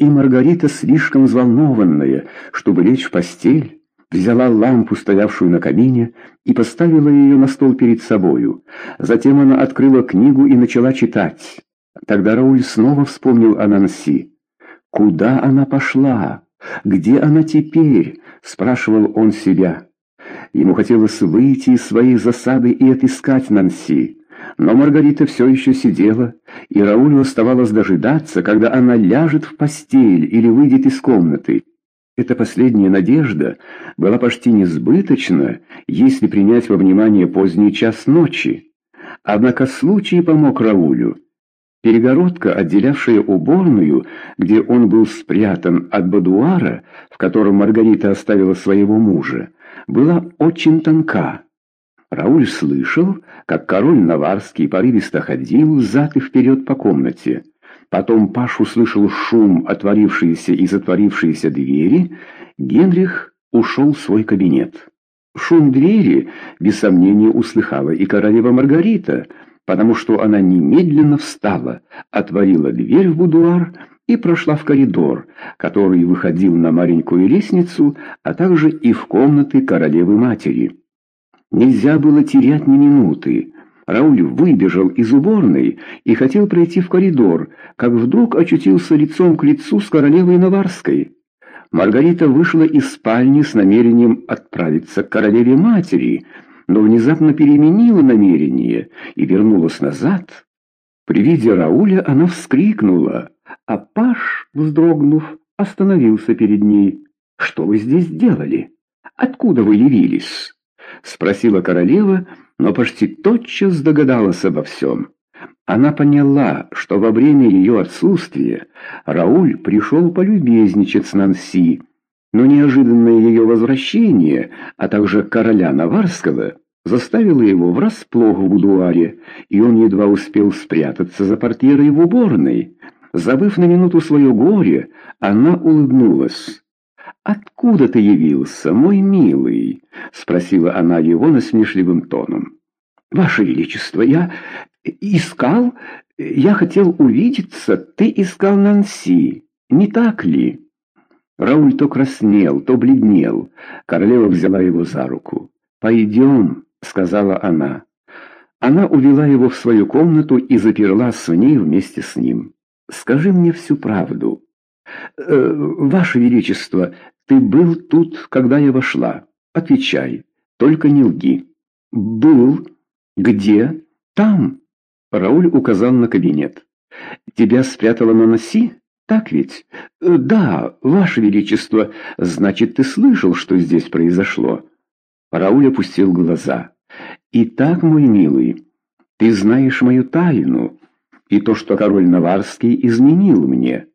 И Маргарита, слишком взволнованная, чтобы лечь в постель, взяла лампу, стоявшую на камине, и поставила ее на стол перед собою. Затем она открыла книгу и начала читать. Тогда Рауль снова вспомнил о Нанси. «Куда она пошла? Где она теперь?» — спрашивал он себя. Ему хотелось выйти из своей засады и отыскать Нанси. Но Маргарита все еще сидела, и Раулю оставалось дожидаться, когда она ляжет в постель или выйдет из комнаты. Эта последняя надежда была почти несбыточна, если принять во внимание поздний час ночи. Однако случай помог Раулю. Перегородка, отделявшая уборную, где он был спрятан от бадуара, в котором Маргарита оставила своего мужа, была очень тонка. Рауль слышал, как король Наварский порывисто ходил взад и вперед по комнате. Потом Паш услышал шум отворившейся и затворившейся двери. Генрих ушел в свой кабинет. Шум двери, без сомнения, услыхала и королева Маргарита, потому что она немедленно встала, отворила дверь в будуар и прошла в коридор, который выходил на маленькую лестницу, а также и в комнаты королевы-матери. Нельзя было терять ни минуты. Рауль выбежал из уборной и хотел пройти в коридор, как вдруг очутился лицом к лицу с королевой Наварской. Маргарита вышла из спальни с намерением отправиться к королеве-матери, но внезапно переменила намерение и вернулась назад. При виде Рауля она вскрикнула, а Паш, вздрогнув, остановился перед ней. «Что вы здесь делали? Откуда вы явились?» — спросила королева, но почти тотчас догадалась обо всем. Она поняла, что во время ее отсутствия Рауль пришел полюбезничать с Нанси, но неожиданное ее возвращение, а также короля Наварского, заставило его врасплох в будуаре, и он едва успел спрятаться за портьерой в уборной. Забыв на минуту свое горе, она улыбнулась. «Откуда ты явился, мой милый?» — спросила она его насмешливым тоном. «Ваше Величество, я искал, я хотел увидеться, ты искал Нанси, не так ли?» Рауль то краснел, то бледнел. Королева взяла его за руку. «Пойдем», — сказала она. Она увела его в свою комнату и заперлась в ней вместе с ним. «Скажи мне всю правду». «Э, «Ваше Величество, ты был тут, когда я вошла. Отвечай, только не лги». «Был. Где? Там». Рауль указал на кабинет. «Тебя спрятала на носи? Так ведь?» «Э, «Да, Ваше Величество. Значит, ты слышал, что здесь произошло?» Рауль опустил глаза. «Итак, мой милый, ты знаешь мою тайну и то, что король Наварский изменил мне».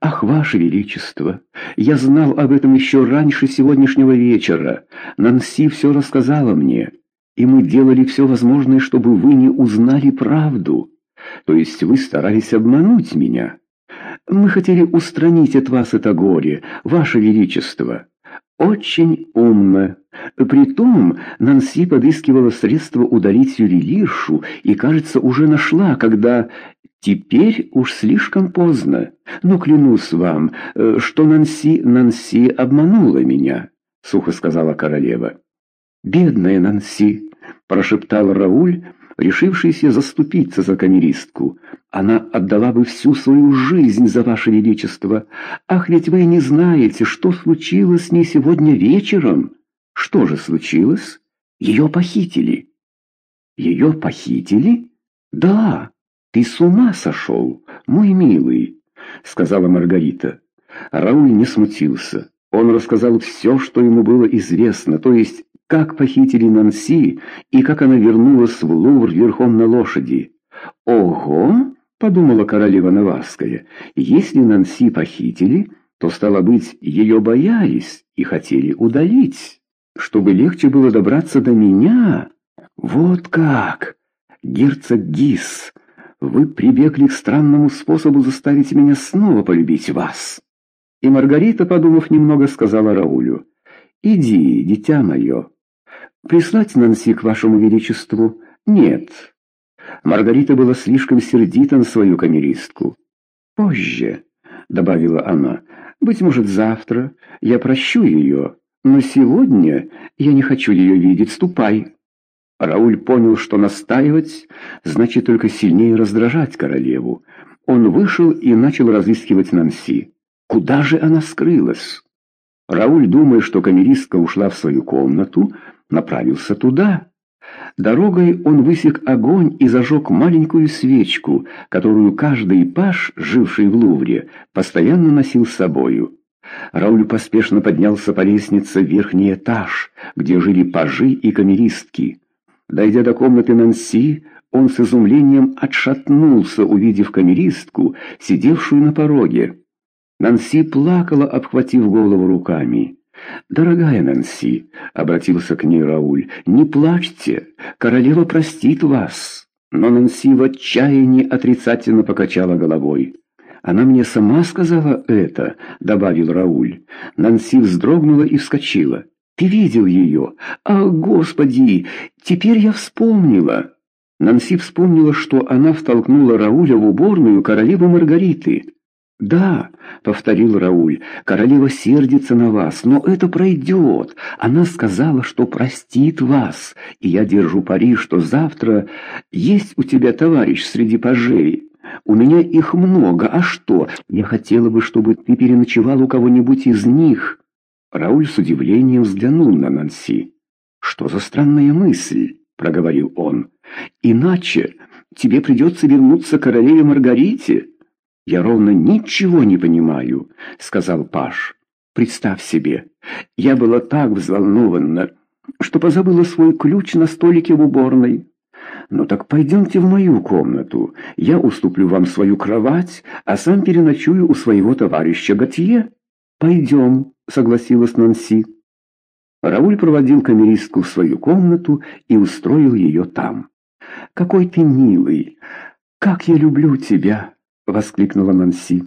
«Ах, Ваше Величество, я знал об этом еще раньше сегодняшнего вечера. Нанси все рассказала мне, и мы делали все возможное, чтобы вы не узнали правду. То есть вы старались обмануть меня. Мы хотели устранить от вас это горе, Ваше Величество. Очень умно. Притом Нанси подыскивала средства удалить ювелиршу и, кажется, уже нашла, когда Теперь уж слишком поздно, но клянусь вам, э, что Нанси, Нанси обманула меня, — сухо сказала королева. «Бедная Нанси!» — прошептал Рауль, решившийся заступиться за камеристку. «Она отдала бы всю свою жизнь за ваше величество. Ах, ведь вы не знаете, что случилось с ней сегодня вечером!» «Что же случилось? Ее похитили!» «Ее похитили?» «Да!» «Ты с ума сошел, мой милый!» — сказала Маргарита. Рауль не смутился. Он рассказал все, что ему было известно, то есть как похитили Нанси и как она вернулась в Лувр верхом на лошади. «Ого!» — подумала королева Наварская. «Если Нанси похитили, то, стало быть, ее боялись и хотели удалить, чтобы легче было добраться до меня. Вот как! Герцог Гис!» Вы прибегли к странному способу заставить меня снова полюбить вас. И Маргарита, подумав немного, сказала Раулю, «Иди, дитя мое. Прислать Нанси к вашему величеству? Нет». Маргарита была слишком сердита на свою камеристку. «Позже. добавила она. «Быть может, завтра я прощу ее, но сегодня я не хочу ее видеть. Ступай». Рауль понял, что настаивать значит только сильнее раздражать королеву. Он вышел и начал разыскивать Нанси. Куда же она скрылась? Рауль, думая, что камеристка ушла в свою комнату, направился туда. Дорогой он высек огонь и зажег маленькую свечку, которую каждый паж, живший в Лувре, постоянно носил с собою. Рауль поспешно поднялся по лестнице в верхний этаж, где жили пажи и камеристки. Дойдя до комнаты Нанси, он с изумлением отшатнулся, увидев камеристку, сидевшую на пороге. Нанси плакала, обхватив голову руками. «Дорогая Нанси», — обратился к ней Рауль, — «не плачьте, королева простит вас». Но Нанси в отчаянии отрицательно покачала головой. «Она мне сама сказала это», — добавил Рауль. Нанси вздрогнула и вскочила. «Ты видел ее? А, Господи! Теперь я вспомнила!» Нанси вспомнила, что она втолкнула Рауля в уборную королевы Маргариты. «Да», — повторил Рауль, — «королева сердится на вас, но это пройдет. Она сказала, что простит вас, и я держу пари, что завтра есть у тебя товарищ среди пажей. У меня их много, а что? Я хотела бы, чтобы ты переночевал у кого-нибудь из них». Рауль с удивлением взглянул на Нанси. «Что за странная мысль?» — проговорил он. «Иначе тебе придется вернуться к королеве Маргарите». «Я ровно ничего не понимаю», — сказал Паш. «Представь себе, я была так взволнована, что позабыла свой ключ на столике в уборной. Ну так пойдемте в мою комнату, я уступлю вам свою кровать, а сам переночую у своего товарища Готье». «Пойдем», — согласилась Нанси. Рауль проводил камеристку в свою комнату и устроил ее там. «Какой ты милый! Как я люблю тебя!» — воскликнула Нанси.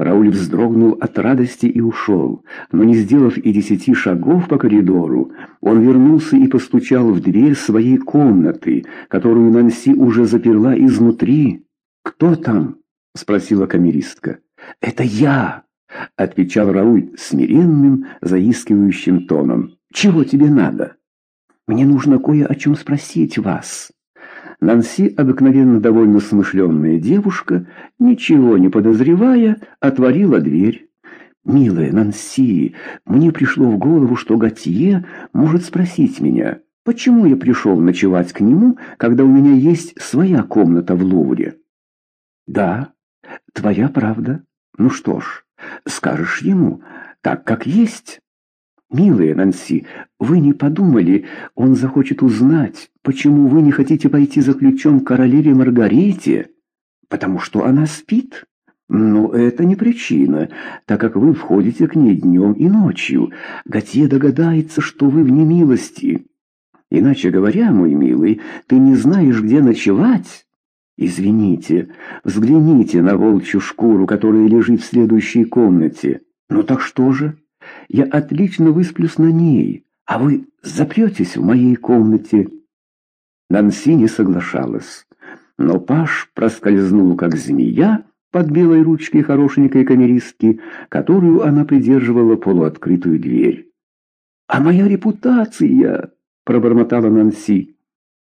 Рауль вздрогнул от радости и ушел, но не сделав и десяти шагов по коридору, он вернулся и постучал в дверь своей комнаты, которую Нанси уже заперла изнутри. «Кто там?» — спросила камеристка. «Это я!» — отвечал Рауль смиренным, заискивающим тоном. «Чего тебе надо?» «Мне нужно кое о чем спросить вас». Нанси, обыкновенно довольно смышленная девушка, ничего не подозревая, отворила дверь. «Милая Нанси, мне пришло в голову, что Готье может спросить меня, почему я пришел ночевать к нему, когда у меня есть своя комната в Лувре?» «Да, твоя правда. Ну что ж, скажешь ему, так как есть». «Милая Нанси, вы не подумали, он захочет узнать, почему вы не хотите пойти за ключом к королеве Маргарите? Потому что она спит?» «Но это не причина, так как вы входите к ней днем и ночью. Готье догадается, что вы в немилости. Иначе говоря, мой милый, ты не знаешь, где ночевать?» «Извините, взгляните на волчью шкуру, которая лежит в следующей комнате. Ну так что же?» Я отлично высплюсь на ней, а вы запретесь в моей комнате». Нанси не соглашалась, но Паш проскользнул, как змея, под белой ручкой хорошенькой камеристки, которую она придерживала полуоткрытую дверь. «А моя репутация!» — пробормотала Нанси.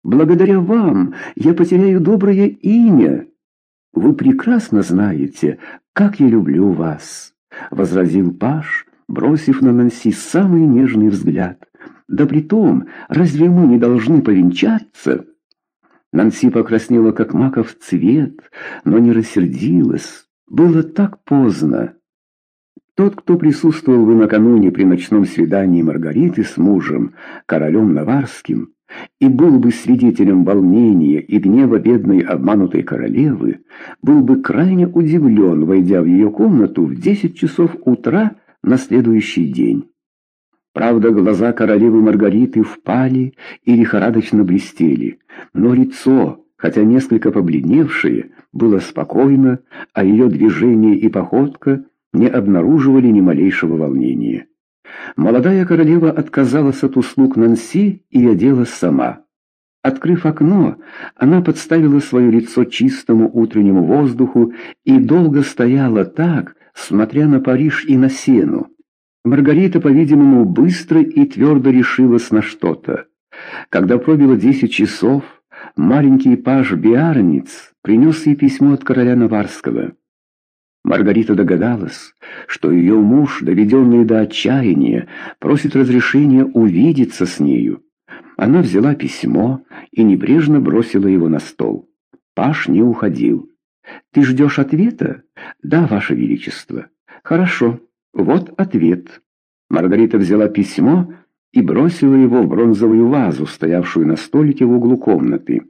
«Благодаря вам я потеряю доброе имя. Вы прекрасно знаете, как я люблю вас», — возразил Паш, бросив на Нанси самый нежный взгляд. «Да притом, разве мы не должны повенчаться?» Нанси покраснела, как маков цвет, но не рассердилась. Было так поздно. Тот, кто присутствовал накануне при ночном свидании Маргариты с мужем, королем Наварским, и был бы свидетелем волнения и гнева бедной обманутой королевы, был бы крайне удивлен, войдя в ее комнату в десять часов утра на следующий день. Правда, глаза королевы Маргариты впали и лихорадочно блестели, но лицо, хотя несколько побледневшее, было спокойно, а ее движение и походка не обнаруживали ни малейшего волнения. Молодая королева отказалась от услуг Нанси и оделась сама. Открыв окно, она подставила свое лицо чистому утреннему воздуху и долго стояла так, смотря на Париж и на Сену. Маргарита, по-видимому, быстро и твердо решилась на что-то. Когда пробило десять часов, маленький паж Биарниц принес ей письмо от короля Наварского. Маргарита догадалась, что ее муж, доведенный до отчаяния, просит разрешения увидеться с нею. Она взяла письмо и небрежно бросила его на стол. Паш не уходил. «Ты ждешь ответа?» «Да, Ваше Величество». «Хорошо, вот ответ». Маргарита взяла письмо и бросила его в бронзовую вазу, стоявшую на столике в углу комнаты.